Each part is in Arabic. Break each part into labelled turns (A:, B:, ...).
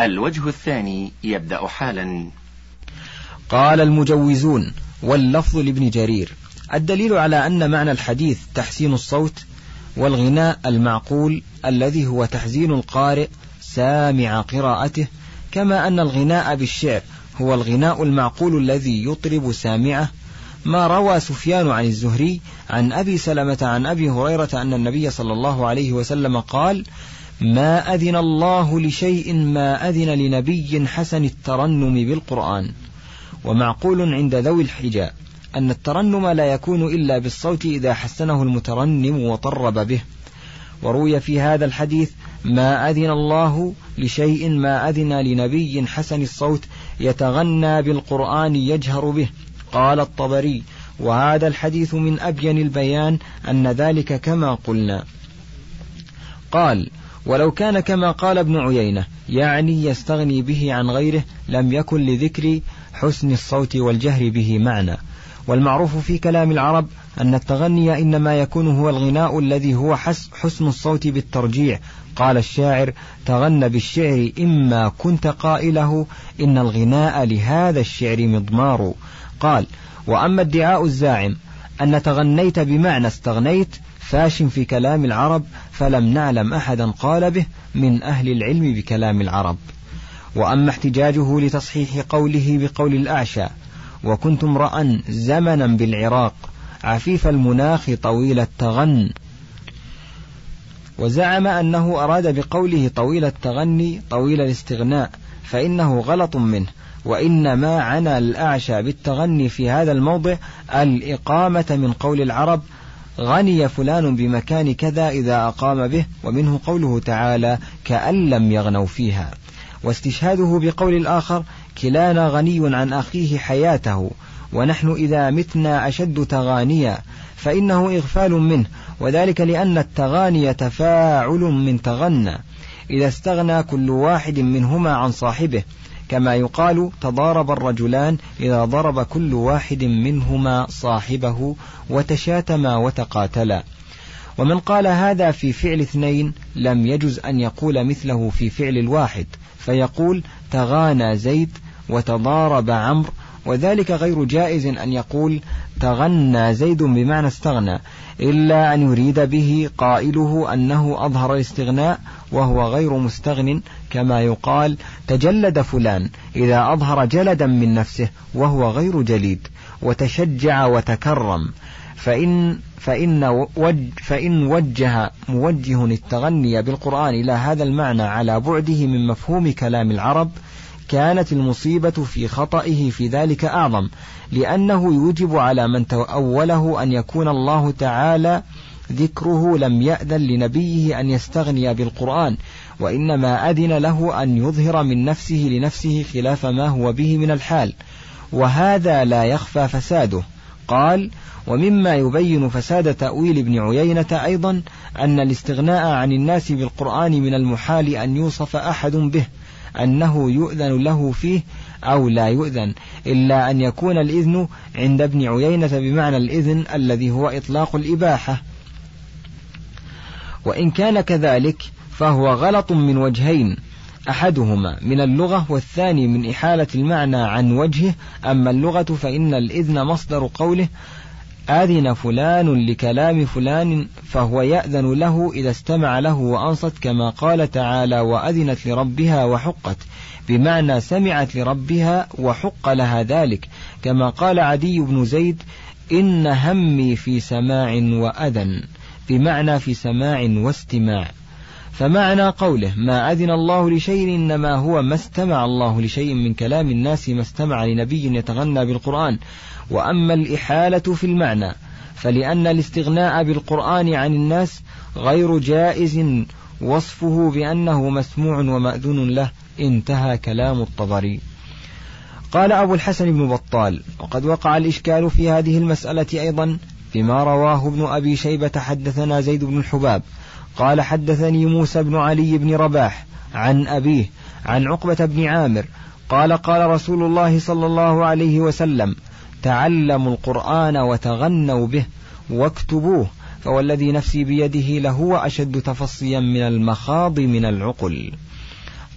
A: الوجه الثاني يبدأ حالا.
B: قال المجوزون واللفظ لابن جرير. الدليل على أن معنى الحديث تحسين الصوت والغناء المعقول الذي هو تحزين القارئ سامع قراءته كما أن الغناء بالشعر هو الغناء المعقول الذي يطرب سامعه. ما روى سفيان عن الزهري عن أبي سلمة عن أبي هريرة أن النبي صلى الله عليه وسلم قال ما أذن الله لشيء ما أذن لنبي حسن الترنم بالقرآن. ومعقول عند ذوي الحجاء أن الترنم لا يكون إلا بالصوت إذا حسنه المترنم وطرب به. وروي في هذا الحديث ما أذن الله لشيء ما أذن لنبي حسن الصوت يتغنى بالقرآن يجهر به. قال الطبري وهذا الحديث من أبين البيان أن ذلك كما قلنا. قال ولو كان كما قال ابن عيينة يعني يستغني به عن غيره لم يكن لذكر حسن الصوت والجهر به معنى. والمعروف في كلام العرب أن التغني إنما يكون هو الغناء الذي هو حسن الصوت بالترجيع. قال الشاعر تغنى بالشعر إما كنت قائله إن الغناء لهذا الشعر مضمار. قال وأما ادعاء الزاعم أن تغنيت بمعنى استغنيت فاش في كلام العرب فلم نعلم أحدا قال به من أهل العلم بكلام العرب. وأما احتجاجه لتصحيح قوله بقول الأعشى وكنت امرأ زمنا بالعراق عفيف المناخ طويل التغن. وزعم أنه أراد بقوله طويل التغني طويل الاستغناء فإنه غلط منه. وإنما عنى الأعشى بالتغني في هذا الموضع الإقامة من قول العرب غني فلان بمكان كذا إذا أقام به ومنه قوله تعالى كأن لم يغنوا فيها واستشهاده بقول الآخر كلانا غني عن أخيه حياته ونحن إذا متنا أشد تغانيا فإنه إغفال منه وذلك لأن التغاني تفاعل من تغنى إذا استغنى كل واحد منهما عن صاحبه كما يقال تضارب الرجلان إذا ضرب كل واحد منهما صاحبه وتشاتما وتقاتلا. ومن قال هذا في فعل اثنين لم يجز أن يقول مثله في فعل الواحد فيقول تغانى زيد وتضارب عمرو وذلك غير جائز أن يقول تغنى زيد بمعنى استغنى إلا أن يريد به قائله أنه أظهر الاستغناء وهو غير مستغن كما يقال تجلد فلان إذا أظهر جلدا من نفسه وهو غير جليد وتشجع وتكرم. فإن فإن وج فإن وجه موجه التغني بالقرآن إلى هذا المعنى على بعده من مفهوم كلام العرب كانت المصيبة في خطئه في ذلك أعظم لأنه يوجب على من تأوله أن يكون الله تعالى ذكره لم يأذن لنبيه أن يستغني بالقرآن. وإنما أذن له أن يظهر من نفسه لنفسه خلاف ما هو به من الحال وهذا لا يخفى فساده. قال ومما يبين فساد تأويل ابن عيينة أيضا أن الاستغناء عن الناس بالقرآن من المحال أن يوصف أحد به أنه يؤذن له فيه أو لا يؤذن إلا أن يكون الإذن عند ابن عيينة بمعنى الإذن الذي هو إطلاق الإباحة. وإن كان كذلك فهو غلط من وجهين. أحدهما من اللغة والثاني من إحالة المعنى عن وجهه. أما اللغة فإن الإذن مصدر قوله أذن فلان لكلام فلان فهو يأذن له إذا استمع له وأنصت كما قال تعالى وأذنت لربها وحقت. بمعنى سمعت لربها وحق لها ذلك. كما قال عدي بن زيد إن همي في سماع وأذن. بمعنى في سماع واستماع. فمعنى قوله ما أذن الله لشيء إنما هو ما استمع الله لشيء من كلام الناس ما استمع لنبي يتغنى بالقرآن. وأما الإحالة في المعنى فلأن الاستغناء بالقرآن عن الناس غير جائز وصفه بأنه مسموع ومأذون له. انتهى كلام الطبري. قال أبو الحسن بن بطال وقد وقع الإشكال في هذه المسألة أيضا بما رواه ابن أبي شيبة حدثنا زيد بن الحباب. قال حدثني موسى بن علي بن رباح عن أبيه عن عقبة بن عامر قال قال رسول الله صلى الله عليه وسلم تعلموا القرآن وتغنوا به واكتبوه فوالذي نفسي بيده لهو أشد تفصيا من المخاض من العقل.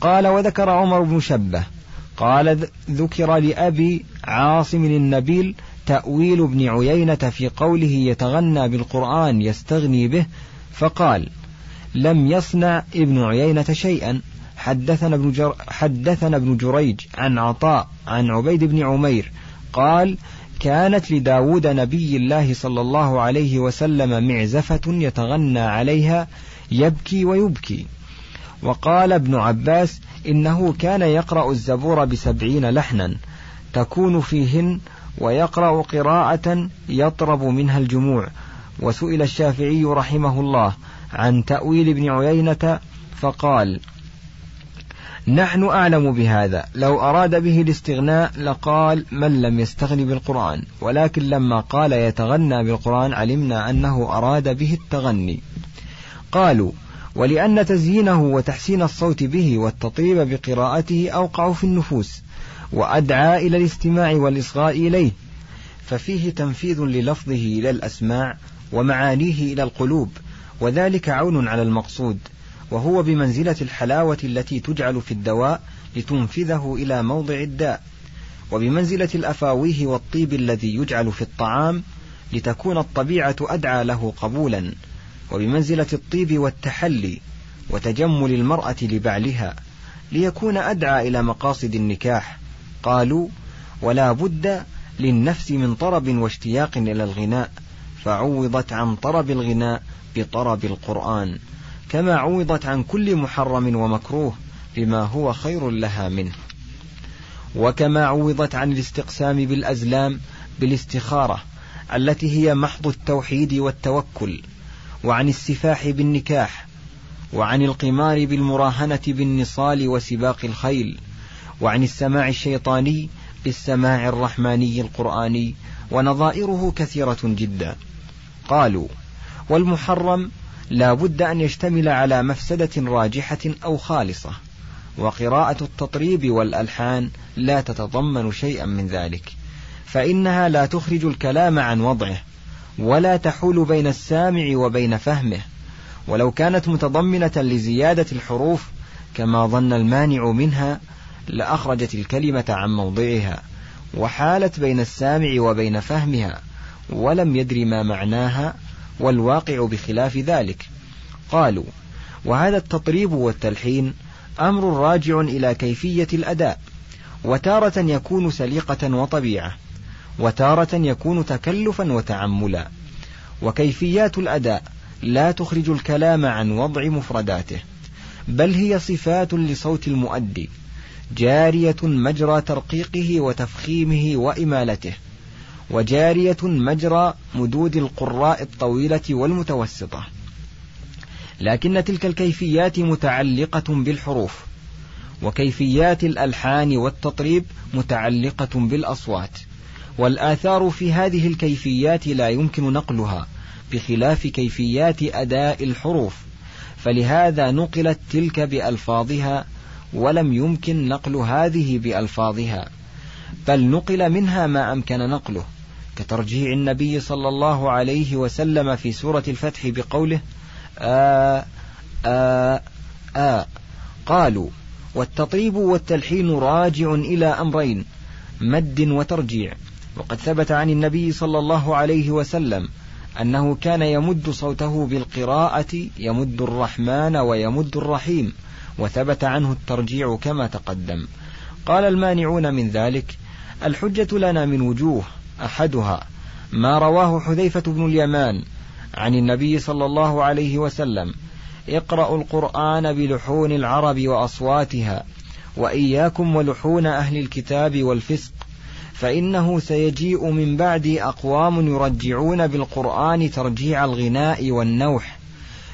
B: قال وذكر عمر بن شبه قال ذكر لأبي عاصم النبيل تأويل ابن عيينة في قوله يتغنى بالقرآن يستغني به فقال لم يصنع ابن عيينة شيئا. حدثنا ابن, جر حدثنا ابن جريج عن عطاء عن عبيد بن عمير قال كانت لداود نبي الله صلى الله عليه وسلم معزفة يتغنى عليها يبكي ويبكي. وقال ابن عباس إنه كان يقرأ الزبور بسبعين لحنا تكون فيهن ويقرأ قراءة يطرب منها الجموع. وسئل الشافعي رحمه الله عن تأويل ابن عيينة فقال نحن أعلم بهذا. لو أراد به الاستغناء لقال من لم يستغن بالقرآن. ولكن لما قال يتغنى بالقرآن علمنا أنه أراد به التغني. قالوا ولأن تزيينه وتحسين الصوت به والتطيب بقراءته أوقع في النفوس وأدعى إلى الاستماع والإصغاء إليه. ففيه تنفيذ للفظه إلى الأسماع ومعانيه إلى القلوب. وذلك عون على المقصود وهو بمنزلة الحلاوة التي تجعل في الدواء لتنفذه إلى موضع الداء وبمنزلة الأفاويه والطيب الذي يجعل في الطعام لتكون الطبيعة أدعى له قبولا وبمنزلة الطيب والتحلي وتجمل المرأة لبعلها ليكون أدعى إلى مقاصد النكاح. قالوا ولا بد للنفس من طرب واشتياق إلى الغناء فعوضت عن طرب الغناء بطرب القرآن كما عوضت عن كل محرم ومكروه بما هو خير لها منه. وكما عوضت عن الاستقسام بالأزلام بالاستخارة التي هي محض التوحيد والتوكل وعن السفاح بالنكاح وعن القمار بالمراهنة بالنصال وسباق الخيل وعن السماع الشيطاني بالسماع الرحماني القرآني ونظائره كثيرة جدا. قالوا والمحرم لا بد أن يشتمل على مفسدة راجحة أو خالصة وقراءة التطريب والألحان لا تتضمن شيئا من ذلك فإنها لا تخرج الكلام عن وضعه ولا تحول بين السامع وبين فهمه ولو كانت متضمنة لزيادة الحروف كما ظن المانع منها لأخرجت الكلمة عن موضعها وحالت بين السامع وبين فهمها ولم يدر ما معناها والواقع بخلاف ذلك. قالوا وهذا التطريب والتلحين أمر راجع إلى كيفية الأداء وتارة يكون سليقة وطبيعة وتارة يكون تكلفا وتعملا. وكيفيات الأداء لا تخرج الكلام عن وضع مفرداته بل هي صفات لصوت المؤدي جارية مجرى ترقيقه وتفخيمه وإمالته. وجارية مجرى مدود القراء الطويلة والمتوسطة. لكن تلك الكيفيات متعلقة بالحروف وكيفيات الألحان والتطريب متعلقة بالأصوات. والآثار في هذه الكيفيات لا يمكن نقلها بخلاف كيفيات أداء الحروف. فلهذا نقلت تلك بألفاظها ولم يمكن نقل هذه بألفاظها بل نقل منها ما أمكن نقله. كترجيع النبي صلى الله عليه وسلم في سورة الفتح بقوله آ آ آ قالوا والتطيب والتلحين راجع إلى أمرين مد وترجيع. وقد ثبت عن النبي صلى الله عليه وسلم أنه كان يمد صوته بالقراءة يمد الرحمن ويمد الرحيم. وثبت عنه الترجيع كما تقدم. قال المانعون من ذلك الحجة لنا من وجوه أحدها ما رواه حذيفة بن اليمان عن النبي صلى الله عليه وسلم اقرأوا القرآن بلحون العرب وأصواتها وإياكم ولحون أهل الكتاب والفسق فإنه سيجيء من بعدي أقوام يرجعون بالقرآن ترجيع الغناء والنوح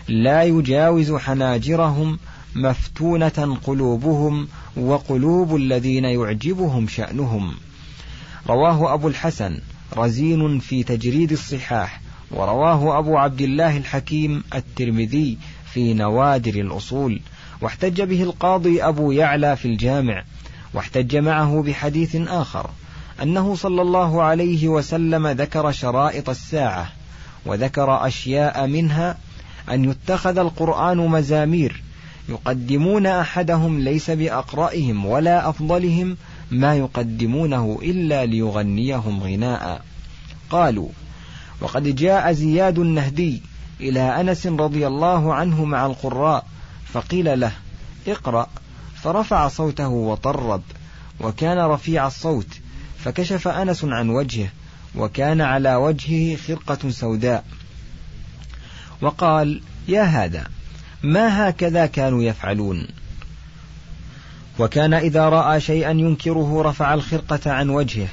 B: لا يجاوز حناجرهم مفتونة قلوبهم وقلوب الذين يعجبهم شأنهم. رواه أبو الحسن رزين في تجريد الصحاح ورواه أبو عبد الله الحكيم الترمذي في نوادر الأصول واحتج به القاضي أبو يعلى في الجامع واحتج معه بحديث آخر أنه صلى الله عليه وسلم ذكر شرائط الساعة وذكر أشياء منها أن يتخذ القرآن مزامير يقدمون أحدهم ليس بأقرأهم ولا أفضلهم ما يقدمونه إلا ليغنيهم غناء. قالوا وقد جاء زياد النهدي إلى أنس رضي الله عنه مع القراء فقيل له اقرأ. فرفع صوته وطرب وكان رفيع الصوت فكشف أنس عن وجهه وكان على وجهه خرقة سوداء. وقال يا هذا ما هكذا كانوا يفعلون؟ وكان إذا رأى شيئا ينكره رفع الخرقة عن وجهه.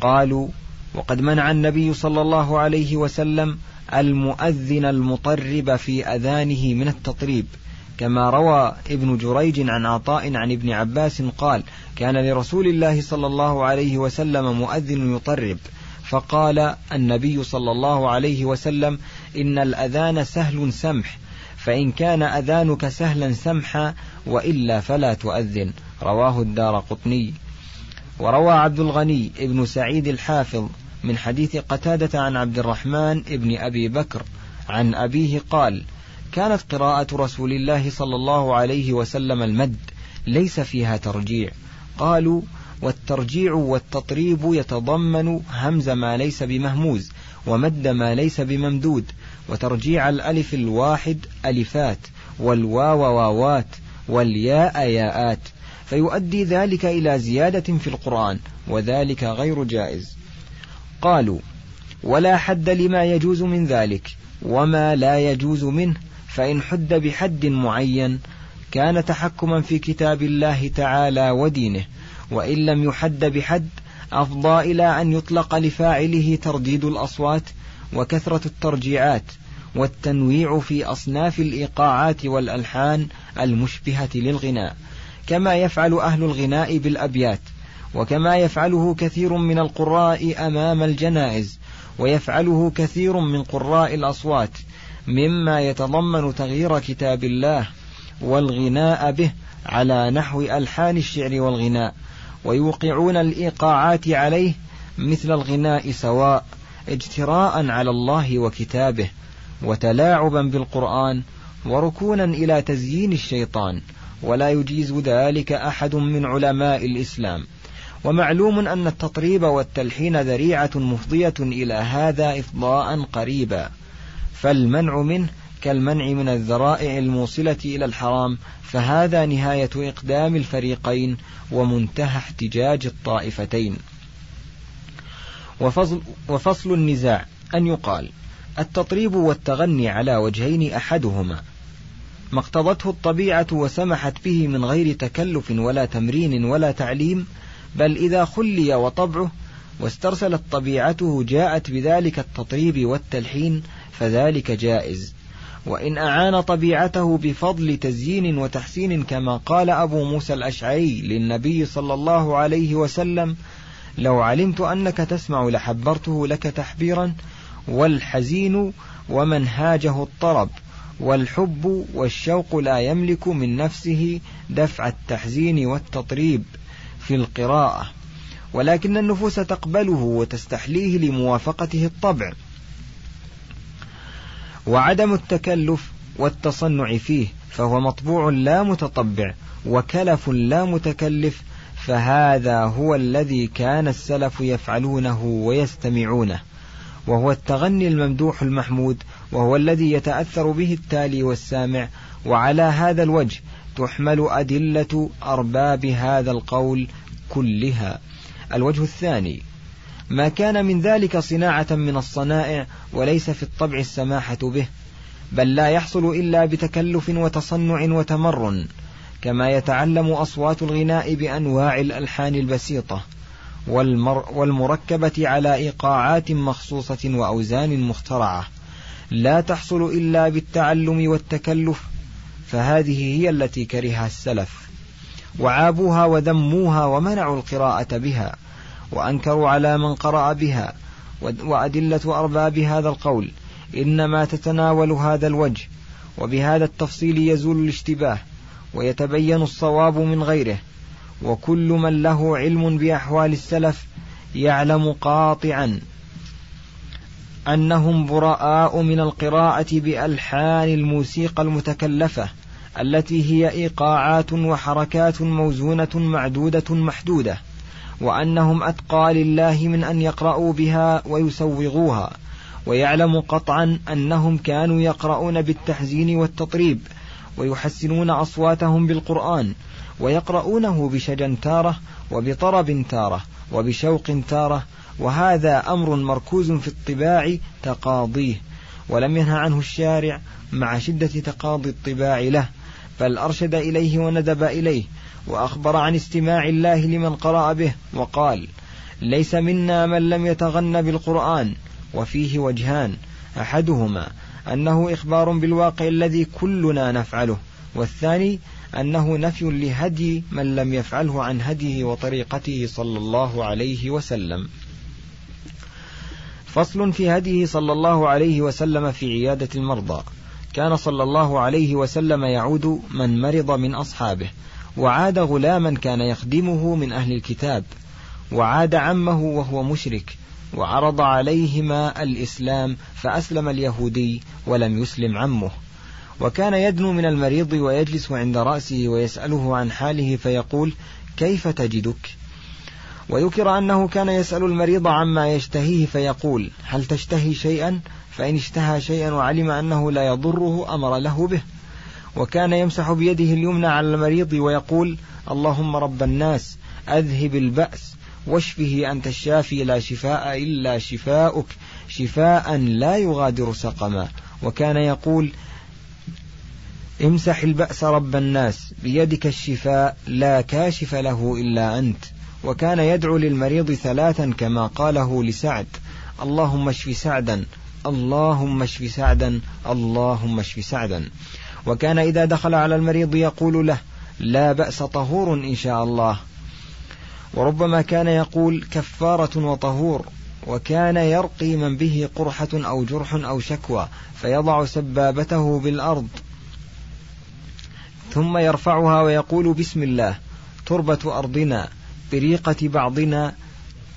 B: قالوا وقد منع النبي صلى الله عليه وسلم المؤذن المطرب في أذانه من التطريب. كما روى ابن جريج عن عطاء عن ابن عباس قال كان لرسول الله صلى الله عليه وسلم مؤذن يطرب. فقال النبي صلى الله عليه وسلم إن الأذان سهل سمح. فإن كان أذانك سهلا سمحا وإلا فلا تؤذن. رواه الدار قطني وروى عبد الغني ابن سعيد الحافظ من حديث قتادة عن عبد الرحمن ابن أبي بكر عن أبيه قال كانت قراءة رسول الله صلى الله عليه وسلم المد ليس فيها ترجيع. قالوا والترجيع والتطريب يتضمن همز ما ليس بمهموز ومد ما ليس بممدود وترجيع الألف الواحد ألفات والواو واوات والياء ياءات. فيؤدي ذلك إلى زيادة في القرآن وذلك غير جائز. قالوا ولا حد لما يجوز من ذلك وما لا يجوز منه فإن حد بحد معين كان تحكما في كتاب الله تعالى ودينه. وإن لم يحد بحد أفضى إلى أن يطلق لفاعله ترديد الأصوات وكثرة الترجيعات والتنويع في أصناف الإيقاعات والألحان المشبهة للغناء كما يفعل أهل الغناء بالأبيات وكما يفعله كثير من القراء أمام الجنائز ويفعله كثير من قراء الأصوات مما يتضمن تغيير كتاب الله والغناء به على نحو ألحان الشعر والغناء ويوقعون الإيقاعات عليه مثل الغناء سواء اجتراء على الله وكتابه وتلاعبا بالقرآن وركونا إلى تزيين الشيطان ولا يجيز ذلك أحد من علماء الإسلام. ومعلوم أن التطريب والتلحين ذريعة مفضية إلى هذا إفضاء قريبا. فالمنع منه كالمنع من الذرائع الموصلة إلى الحرام فهذا نهاية إقدام الفريقين ومنتهى احتجاج الطائفتين. وفصل, وفصل النزاع أن يقال التطريب والتغني على وجهين أحدهما ما اقتضته الطبيعة وسمحت به من غير تكلف ولا تمرين ولا تعليم بل إذا خلي وطبعه واسترسلت طبيعته جاءت بذلك التطريب والتلحين فذلك جائز. وإن أعان طبيعته بفضل تزيين وتحسين كما قال أبو موسى الأشعري للنبي صلى الله عليه وسلم لو علمت أنك تسمع لحبرته لك تحبيرا والحزين ومنهاجه الطرب والحب والشوق لا يملك من نفسه دفع التحزين والتطريب في القراءة ولكن النفوس تقبله وتستحليه لموافقته الطبع. وعدم التكلف والتصنع فيه فهو مطبوع لا متطبع وكلف لا متكلف فهذا هو الذي كان السلف يفعلونه ويستمعونه. وهو التغني الممدوح المحمود وهو الذي يتأثر به التالي والسامع وعلى هذا الوجه تحمل أدلة أرباب هذا القول كلها. الوجه الثاني ما كان من ذلك صناعة من الصنائع وليس في الطبع السماحة به بل لا يحصل إلا بتكلف وتصنع وتمرن كما يتعلم أصوات الغناء بأنواع الألحان البسيطة والمر والمركبة على إيقاعات مخصوصة وأوزان مخترعة. لا تحصل إلا بالتعلم والتكلف فهذه هي التي كرهها السلف. وعابوها وذموها ومنعوا القراءة بها وأنكروا على من قرأ بها وأدلة أرباب هذا القول. إنما تتناول هذا الوجه وبهذا التفصيل يزول الاشتباه. ويتبين الصواب من غيره وكل من له علم بأحوال السلف يعلم قاطعا أنهم براء من القراءة بألحان الموسيقى المتكلفة التي هي إيقاعات وحركات موزونة معدودة محدودة وأنهم أتقى لله من أن يقرأوا بها ويسوغوها ويعلم قطعا أنهم كانوا يقرؤون بالتحزين والتطريب. ويحسنون أصواتهم بالقرآن ويقرؤونه بشجن تارة وبطرب تارة وبشوق تارة وهذا أمر مركوز في الطباع تقاضيه ولم ينهى عنه الشارع مع شدة تقاضي الطباع له بل أرشد إليه وندب إليه وأخبر عن استماع الله لمن قرأ به وقال ليس منا من لم يتغن بالقرآن وفيه وجهان أحدهما أنه إخبار بالواقع الذي كلنا نفعله والثاني أنه نفي لهدي من لم يفعله عن هديه وطريقته صلى الله عليه وسلم. فصل في هديه صلى الله عليه وسلم في عيادة المرضى. كان صلى الله عليه وسلم يعود من مرض من أصحابه وعاد غلاما كان يخدمه من أهل الكتاب وعاد عمه وهو مشرك وعرض عليهما الإسلام فأسلم اليهودي ولم يسلم عمه. وكان يدنو من المريض ويجلس عند رأسه ويسأله عن حاله فيقول كيف تجدك؟ وذكر أنه كان يسأل المريض عما يشتهيه فيقول هل تشتهي شيئا؟ فإن اشتهى شيئا وعلم أنه لا يضره أمر له به. وكان يمسح بيده اليمنى على المريض ويقول اللهم رب الناس أذهب البأس واشفه أنت الشافي لا شفاء إلا شفاؤك. شفاء لا يغادر سقما. وكان يقول امسح البأس رب الناس بيدك الشفاء لا كاشف له إلا أنت. وكان يدعو للمريض ثلاثا كما قاله لسعد اللهم اشف سعدا اللهم اشف سعدا اللهم اشف سعدا. وكان إذا دخل على المريض يقول له لا بأس طهور إن شاء الله. وربما كان يقول كفارة وطهور وكان يرقي من به قرحة أو جرح أو شكوى فيضع سبابته بالأرض. ثم يرفعها ويقول بسم الله تربة أرضنا بريقة بعضنا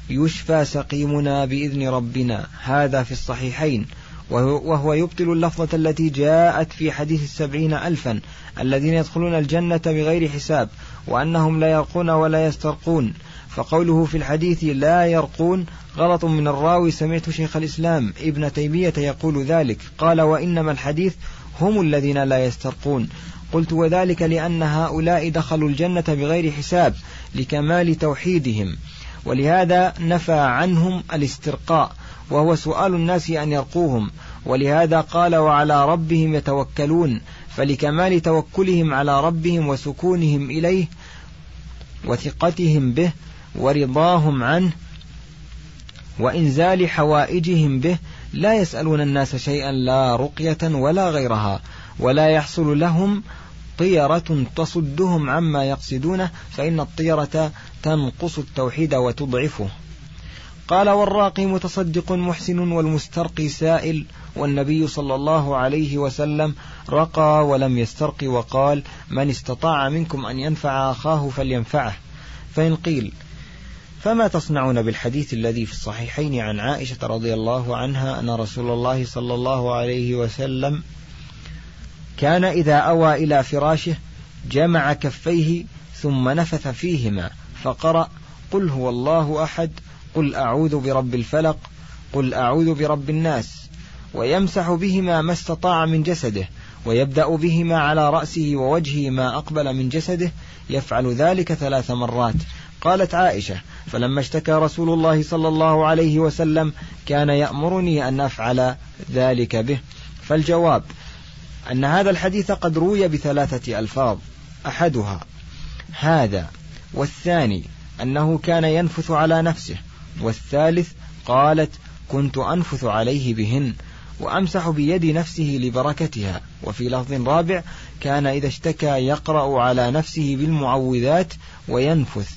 B: يشفى سقيمنا بإذن ربنا. هذا في الصحيحين. وهو يبطل اللفظة التي جاءت في حديث السبعين ألفا الذين يدخلون الجنة بغير حساب. وأنهم لا يرقون ولا يسترقون. فقوله في الحديث لا يرقون غلط من الراوي سمعت شيخ الإسلام ابن تيمية يقول ذلك. قال وإنما الحديث هم الذين لا يسترقون. قلت وذلك لأن هؤلاء دخلوا الجنة بغير حساب لكمال توحيدهم. ولهذا نفى عنهم الاسترقاء وهو سؤال الناس أن يرقوهم. ولهذا قال وعلى ربهم يتوكلون. فلكمال توكلهم على ربهم وسكونهم إليه وثقتهم به ورضاهم عنه وإنزال حوائجهم به لا يسألون الناس شيئا لا رقية ولا غيرها ولا يحصل لهم طيرة تصدهم عما يقصدونه فإن الطيرة تنقص التوحيد وتضعفه قال والراقي متصدق محسن والمسترقي سائل والنبي صلى الله عليه وسلم رقى ولم يسترق وقال من استطاع منكم أن ينفع أخاه فلينفعه. فإن قيل فما تصنعون بالحديث الذي في الصحيحين عن عائشة رضي الله عنها أن رسول الله صلى الله عليه وسلم كان إذا أوى إلى فراشه جمع كفيه ثم نفث فيهما فقرأ قل هو الله أحد قل أعوذ برب الفلق قل أعوذ برب الناس. ويمسح بهما ما استطاع من جسده ويبدأ بهما على رأسه ووجهه ما أقبل من جسده يفعل ذلك ثلاث مرات. قالت عائشة فلما اشتكى رسول الله صلى الله عليه وسلم كان يأمرني أن أفعل ذلك به. فالجواب أن هذا الحديث قد روي بثلاثة ألفاظ. أحدها هذا والثاني أنه كان ينفث على نفسه. والثالث قالت كنت أنفث عليه بهن وأمسح بيد نفسه لبركتها. وفي لفظ رابع كان إذا اشتكى يقرأ على نفسه بالمعوذات وينفث.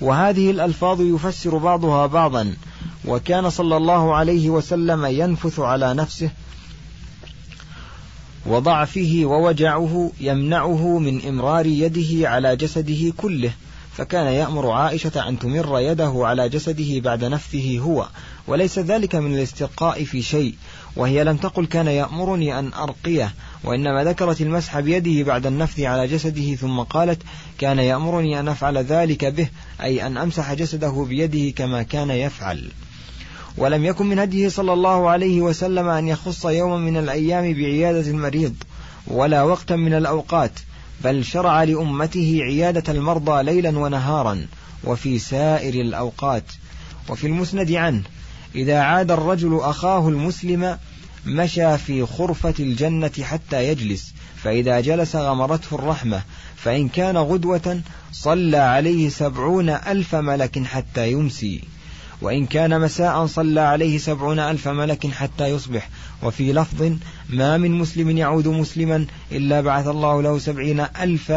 B: وهذه الألفاظ يفسر بعضها بعضا. وكان صلى الله عليه وسلم ينفث على نفسه وضعفه ووجعه يمنعه من إمرار يده على جسده كله. فكان يأمر عائشة أن تمر يده على جسده بعد نفثه هو وليس ذلك من الاسترقاء في شيء وهي لم تقل كان يأمرني أن أرقيه وإنما ذكرت المسح بيده بعد النفث على جسده ثم قالت كان يأمرني أن أفعل ذلك به أي أن أمسح جسده بيده كما كان يفعل. ولم يكن من هديه صلى الله عليه وسلم أن يخص يوما من الأيام بعيادة المريض ولا وقتا من الأوقات بل شرع لأمته عيادة المرضى ليلا ونهارا وفي سائر الأوقات. وفي المسند عنه إذا عاد الرجل أخاه المسلم مشى في خرفة الجنة حتى يجلس فإذا جلس غمرته الرحمة فإن كان غدوة صلى عليه سبعون ألف ملك حتى يمسي وإن كان مساء صلى عليه سبعون ألف ملك حتى يصبح وفي لفظ ما من مسلم يعود مسلما إلا بعث الله له سبعين ألف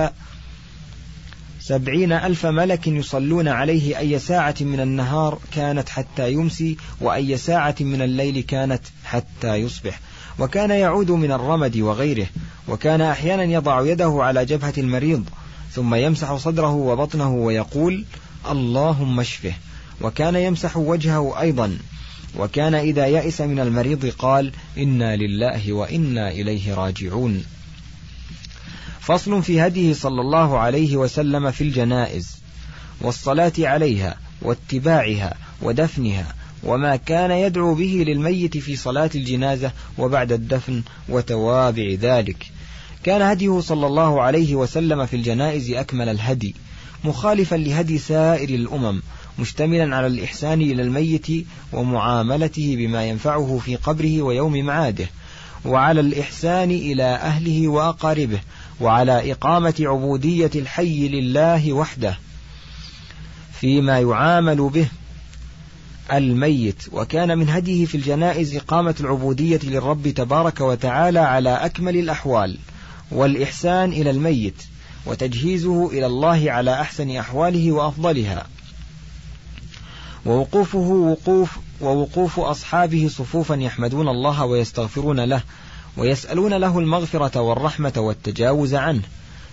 B: سبعين ألف ملك يصلون عليه أي ساعة من النهار كانت حتى يمسي وأي ساعة من الليل كانت حتى يصبح. وكان يعود من الرمد وغيره وكان أحيانا يضع يده على جبهة المريض ثم يمسح صدره وبطنه ويقول اللهم اشفه وكان يمسح وجهه أيضا. وكان إذا يئس من المريض قال إنا لله وإنا إليه راجعون. فصل في هديه صلى الله عليه وسلم في الجنائز والصلاة عليها واتباعها ودفنها وما كان يدعو به للميت في صلاة الجنازة وبعد الدفن وتوابع ذلك. كان هديه صلى الله عليه وسلم في الجنائز أكمل الهدي مخالفا لهدي سائر الأمم مشتملا على الإحسان إلى الميت ومعاملته بما ينفعه في قبره ويوم معاده وعلى الإحسان إلى أهله وأقاربه وعلى إقامة عبودية الحي لله وحده. فيما يعامل به الميت وكان من هديه في الجنائز إقامة العبودية للرب تبارك وتعالى على أكمل الأحوال والإحسان إلى الميت وتجهيزه إلى الله على أحسن أحواله وأفضلها. ووقوفه وقوف ووقوف أصحابه صفوفا يحمدون الله ويستغفرون له ويسألون له المغفرة والرحمة والتجاوز عنه.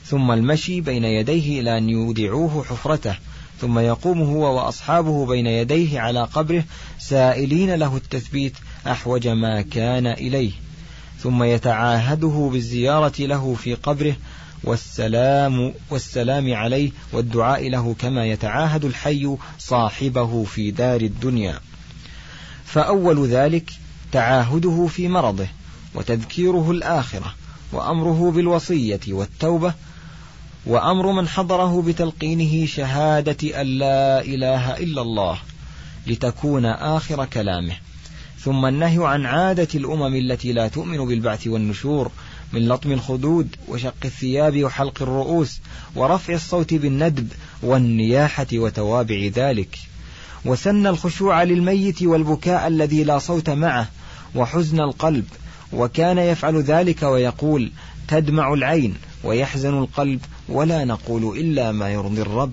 B: ثم المشي بين يديه إلى أن يودعوه حفرته. ثم يقوم هو وأصحابه بين يديه على قبره سائلين له التثبيت أحوج ما كان إليه. ثم يتعاهده بالزيارة له في قبره والسلام والسلام عليه والدعاء له كما يتعاهد الحي صاحبه في دار الدنيا. فأول ذلك تعاهده في مرضه وتذكيره الآخرة وأمره بالوصية والتوبة وأمر من حضره بتلقينه شهادة أن لا إله إلا الله لتكون آخر كلامه. ثم النهي عن عادة الأمم التي لا تؤمن بالبعث والنشور من لطم الخدود وشق الثياب وحلق الرؤوس ورفع الصوت بالندب والنياحة وتوابع ذلك. وسن الخشوع للميت والبكاء الذي لا صوت معه وحزن القلب وكان يفعل ذلك ويقول تدمع العين ويحزن القلب ولا نقول إلا ما يرضي الرب.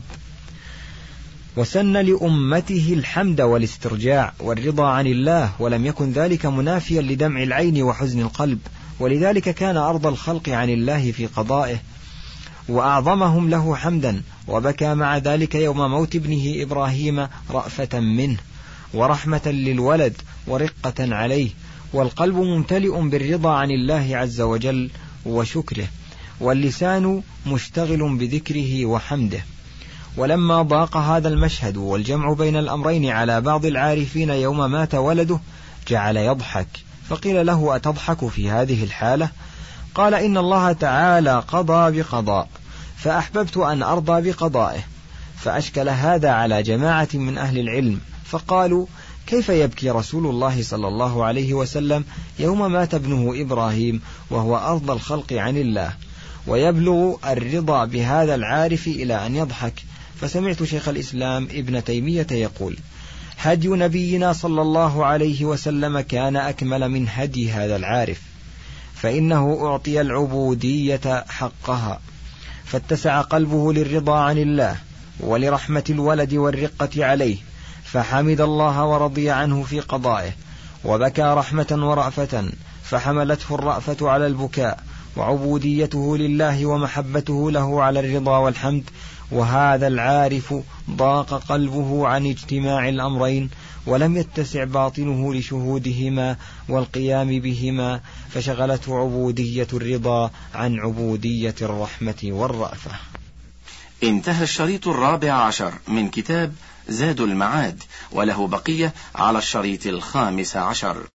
B: وسن لأمته الحمد والاسترجاع والرضا عن الله ولم يكن ذلك منافيا لدمع العين وحزن القلب. ولذلك كان أرض الخلق عن الله في قضائه وأعظمهم له حمدا وبكى مع ذلك يوم موت ابنه إبراهيم رأفة منه ورحمة للولد ورقة عليه والقلب ممتلئ بالرضا عن الله عز وجل وشكره واللسان مشتغل بذكره وحمده. ولما ضاق هذا المشهد والجمع بين الأمرين على بعض العارفين يوم مات ولده جعل يضحك. فقيل له أتضحك في هذه الحالة؟ قال إن الله تعالى قضى بقضاء فأحببت أن أرضى بقضائه فأشكل هذا على جماعة من أهل العلم فقالوا كيف يبكي رسول الله صلى الله عليه وسلم يوم مات ابنه إبراهيم وهو أرضى الخلق عن الله ويبلغ الرضا بهذا العارف إلى أن يضحك؟ فسمعت شيخ الإسلام ابن تيمية يقول هدي نبينا صلى الله عليه وسلم كان أكمل من هدي هذا العارف فإنه أعطي العبودية حقها فاتسع قلبه للرضا عن الله ولرحمة الولد والرقة عليه فحمد الله ورضي عنه في قضائه وبكى رحمة ورأفة فحملته الرأفة على البكاء وعبوديته لله ومحبته له على الرضا والحمد وهذا العارف ضاق قلبه عن اجتماع الأمرين ولم يتسع باطنه لشهودهما والقيام بهما فشغلته عبودية الرضا عن عبودية الرحمة والرأفة.
A: انتهى الشريط الرابع عشر من كتاب زاد المعاد وله بقية على الشريط الخامس عشر.